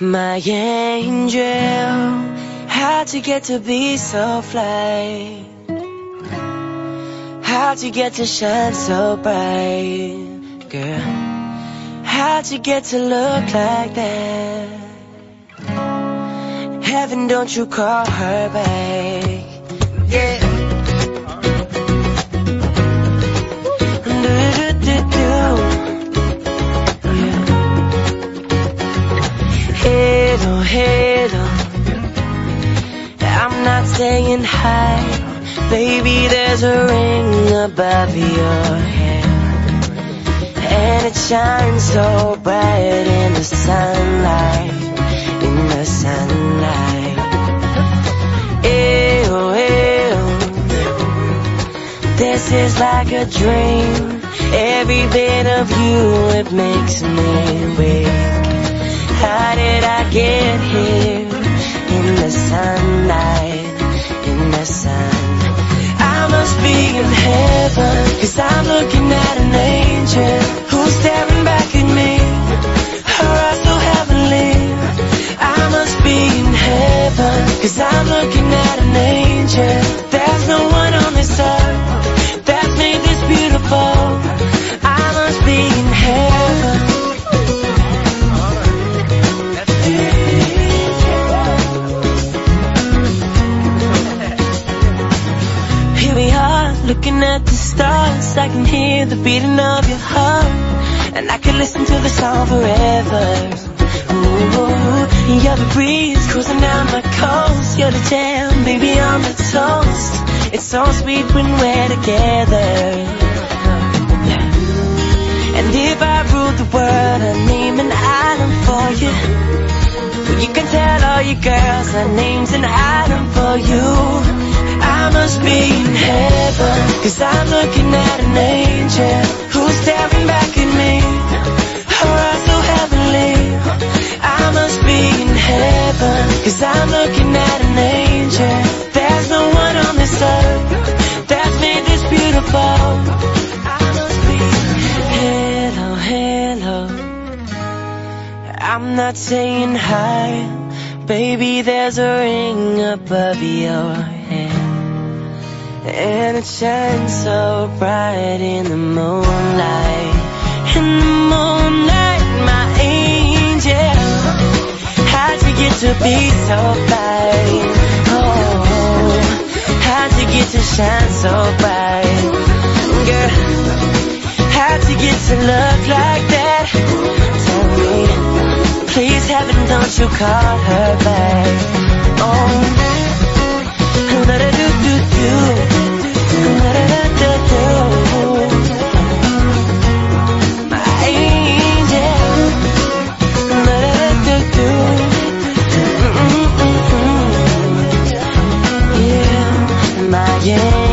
My angel, how'd you get to be so fly? How'd you get to shine so bright, girl? How'd you get to look like that? Heaven, don't you call her back? Yeah. Hello. I'm not saying hi. Baby, there's a ring above your head. And it shines so bright in the sunlight. In the sunlight. Ew, ew. This is like a dream. Every bit of you, it makes me weak. Get here? In the sunlight, in the sun. I must be in heaven, cause I'm looking at an angel who's staring back at me. Her eyes so heavenly. I must be in heaven, cause I'm looking at an angel. Looking at the stars. I can hear the beating of your heart. And I can listen to the song forever. Ooh, you're the breeze cruising down my coast. You're the jam, baby, I'm the toast. It's so sweet when we're together. And if I ruled the world, I'd name an island for you. You can tell all your girls our name's an item for you. I must be in heaven, cause I'm looking at an angel who's staring back at me. Her eyes so heavenly. I must be in heaven, cause I'm looking at an angel. There's no one on this earth that's made this beautiful. I must be hello, hello. I'm not saying hi. Baby, there's a ring above your head. And it shines so bright in the moonlight. In the moonlight, my angel. How'd you get to be so bright? Oh, how'd you get to shine so bright? Girl, how'd you get to look like that? Tell me, please heaven, don't you call her back? Oh, Yeah.